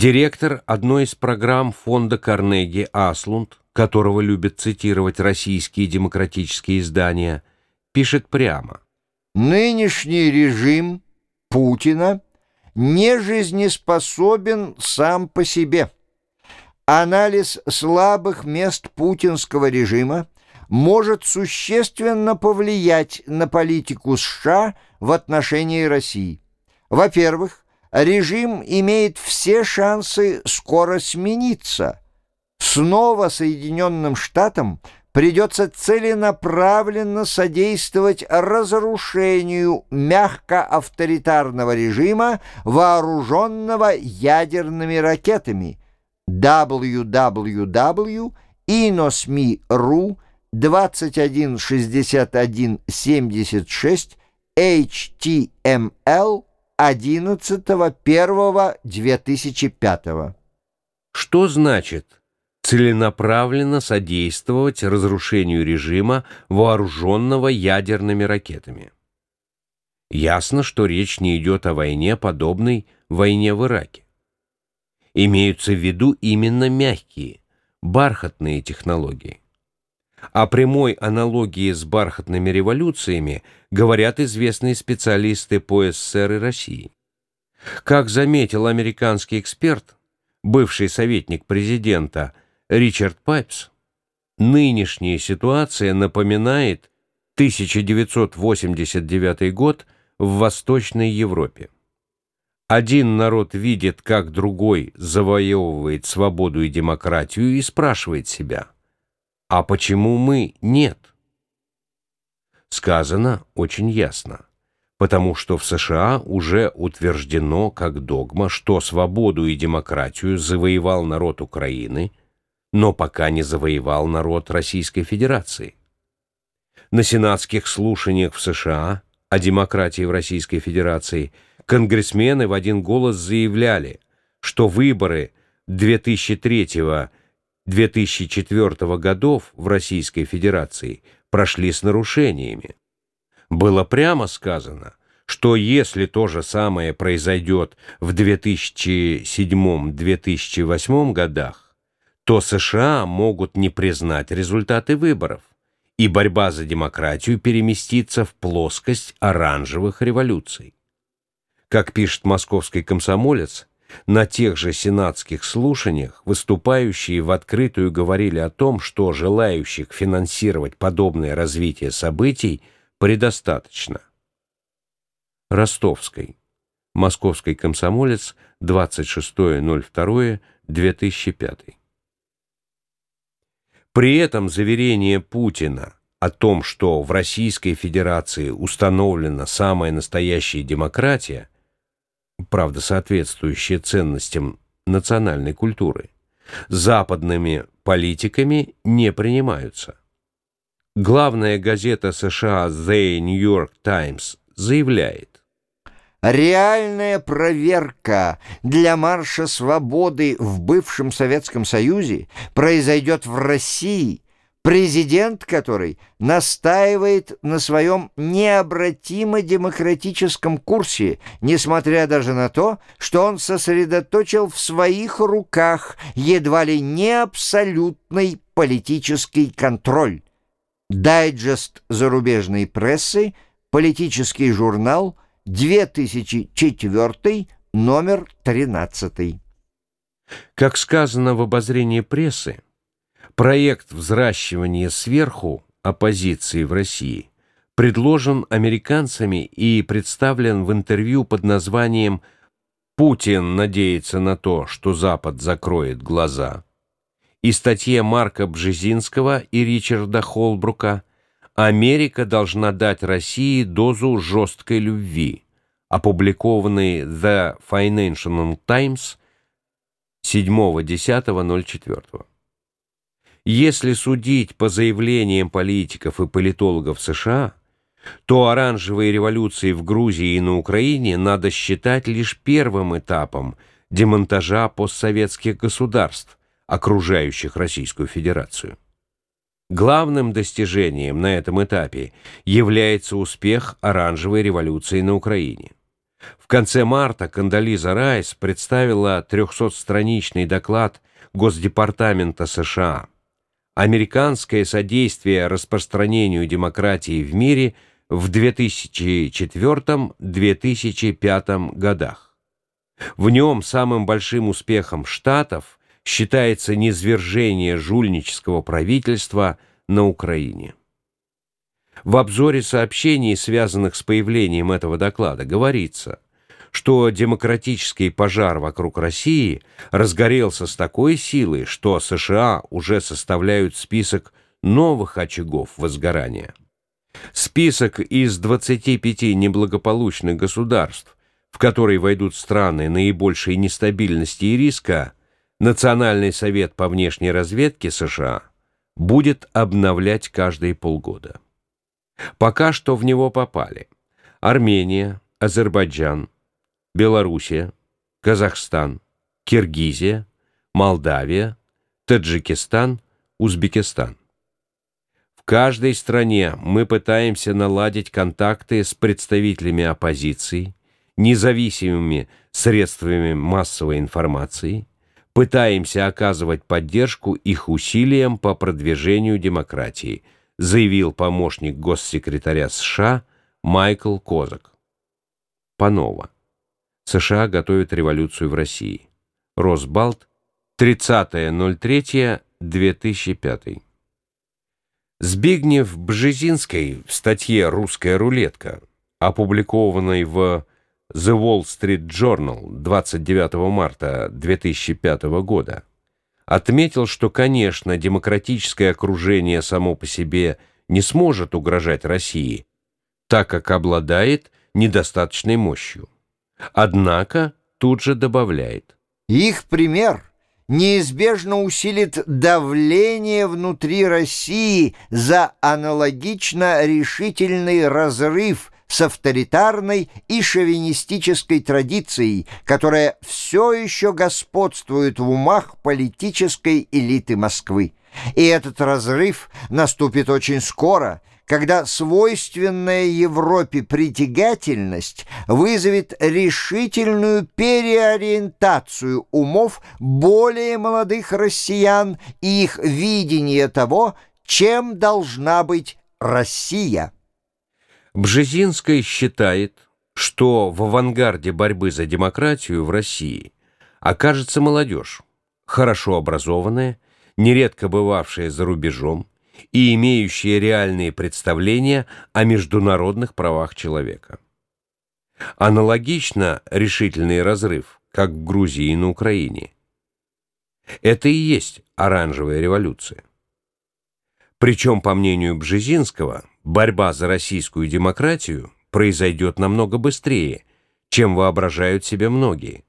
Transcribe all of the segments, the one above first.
Директор одной из программ фонда Карнеги Аслунд, которого любят цитировать российские демократические издания, пишет прямо. Нынешний режим Путина не жизнеспособен сам по себе. Анализ слабых мест путинского режима может существенно повлиять на политику США в отношении России. Во-первых, режим имеет все шансы скоро смениться. Снова Соединенным Штатам придется целенаправленно содействовать разрушению мягко-авторитарного режима, вооруженного ядерными ракетами. www.inosmi.ru 216176 HTML 11.01.2005. Что значит целенаправленно содействовать разрушению режима, вооруженного ядерными ракетами? Ясно, что речь не идет о войне, подобной войне в Ираке. Имеются в виду именно мягкие, бархатные технологии. О прямой аналогии с бархатными революциями говорят известные специалисты по СССР и России. Как заметил американский эксперт, бывший советник президента Ричард Пайпс, нынешняя ситуация напоминает 1989 год в Восточной Европе. Один народ видит, как другой завоевывает свободу и демократию и спрашивает себя – а почему мы нет? Сказано очень ясно. Потому что в США уже утверждено как догма, что свободу и демократию завоевал народ Украины, но пока не завоевал народ Российской Федерации. На сенатских слушаниях в США о демократии в Российской Федерации конгрессмены в один голос заявляли, что выборы 2003 года 2004 годов в Российской Федерации прошли с нарушениями. Было прямо сказано, что если то же самое произойдет в 2007-2008 годах, то США могут не признать результаты выборов, и борьба за демократию переместится в плоскость оранжевых революций. Как пишет московский комсомолец, на тех же сенатских слушаниях выступающие в открытую говорили о том, что желающих финансировать подобное развитие событий предостаточно. Ростовской. Московский комсомолец, 26.02.2005. При этом заверение Путина о том, что в Российской Федерации установлена самая настоящая демократия – правда соответствующие ценностям национальной культуры, западными политиками не принимаются. Главная газета США The New York Times заявляет, Реальная проверка для марша свободы в бывшем Советском Союзе произойдет в России – президент который настаивает на своем необратимо демократическом курсе, несмотря даже на то, что он сосредоточил в своих руках едва ли не абсолютный политический контроль. Дайджест зарубежной прессы, политический журнал, 2004, номер 13. Как сказано в обозрении прессы, Проект взращивания сверху оппозиции в России предложен американцами и представлен в интервью под названием «Путин надеется на то, что Запад закроет глаза» и статье Марка Бжезинского и Ричарда Холбрука «Америка должна дать России дозу жесткой любви», опубликованной The Financial Times 7.10.04. Если судить по заявлениям политиков и политологов США, то оранжевые революции в Грузии и на Украине надо считать лишь первым этапом демонтажа постсоветских государств, окружающих Российскую Федерацию. Главным достижением на этом этапе является успех оранжевой революции на Украине. В конце марта Кандализа Райс представила 300-страничный доклад Госдепартамента США «Американское содействие распространению демократии в мире в 2004-2005 годах». В нем самым большим успехом Штатов считается низвержение жульнического правительства на Украине. В обзоре сообщений, связанных с появлением этого доклада, говорится, что демократический пожар вокруг России разгорелся с такой силой, что США уже составляют список новых очагов возгорания. Список из 25 неблагополучных государств, в который войдут страны наибольшей нестабильности и риска, Национальный совет по внешней разведке США будет обновлять каждые полгода. Пока что в него попали Армения, Азербайджан, Белоруссия, Казахстан, Киргизия, Молдавия, Таджикистан, Узбекистан. В каждой стране мы пытаемся наладить контакты с представителями оппозиции, независимыми средствами массовой информации, пытаемся оказывать поддержку их усилиям по продвижению демократии – заявил помощник госсекретаря США Майкл Козак. Панова. США готовят революцию в России. Росбалт. 30.03.2005. Збигнев Бжезинской в статье «Русская рулетка», опубликованной в The Wall Street Journal 29 марта 2005 года, отметил, что, конечно, демократическое окружение само по себе не сможет угрожать России, так как обладает недостаточной мощью. Однако тут же добавляет. Их пример неизбежно усилит давление внутри России за аналогично решительный разрыв с авторитарной и шовинистической традицией, которая все еще господствует в умах политической элиты Москвы. И этот разрыв наступит очень скоро, когда свойственная Европе притягательность вызовет решительную переориентацию умов более молодых россиян и их видение того, чем должна быть Россия. Бжезинская считает, что в авангарде борьбы за демократию в России окажется молодежь, хорошо образованная, нередко бывавшая за рубежом и имеющая реальные представления о международных правах человека. Аналогично решительный разрыв, как в Грузии и на Украине. Это и есть оранжевая революция. Причем, по мнению Бжезинского, борьба за российскую демократию произойдет намного быстрее, чем воображают себе многие.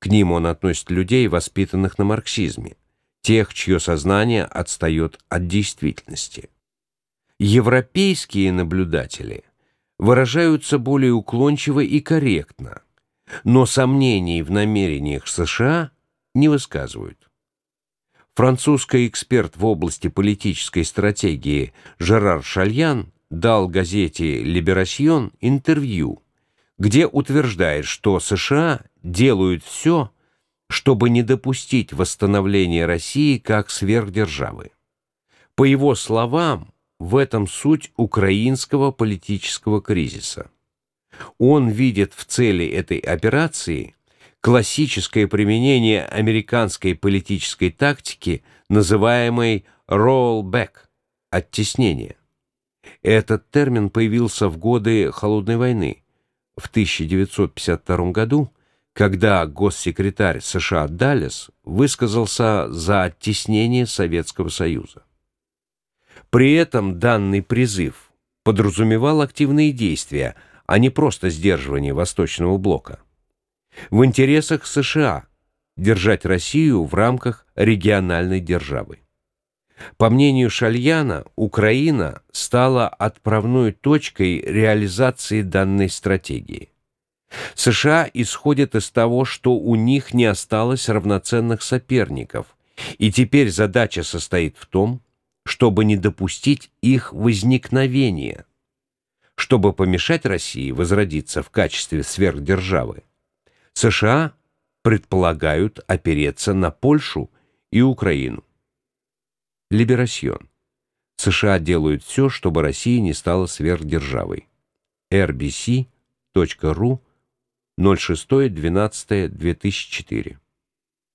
К ним он относит людей, воспитанных на марксизме, тех, чье сознание отстает от действительности. Европейские наблюдатели выражаются более уклончиво и корректно, но сомнений в намерениях США не высказывают. Французский эксперт в области политической стратегии Жерар Шальян дал газете «Либерасьон» интервью, где утверждает, что США делают все, чтобы не допустить восстановления России как сверхдержавы. По его словам, в этом суть украинского политического кризиса. Он видит в цели этой операции классическое применение американской политической тактики, называемой «rollback» – оттеснение. Этот термин появился в годы Холодной войны. В 1952 году, когда госсекретарь США Даллес высказался за оттеснение Советского Союза. При этом данный призыв подразумевал активные действия, а не просто сдерживание Восточного блока в интересах США держать Россию в рамках региональной державы. По мнению Шальяна, Украина стала отправной точкой реализации данной стратегии. США исходят из того, что у них не осталось равноценных соперников, и теперь задача состоит в том, чтобы не допустить их возникновения – чтобы помешать России возродиться в качестве сверхдержавы, США предполагают опереться на Польшу и Украину. Либерасьон. США делают все, чтобы Россия не стала сверхдержавой. rbc.ru 06.12.2004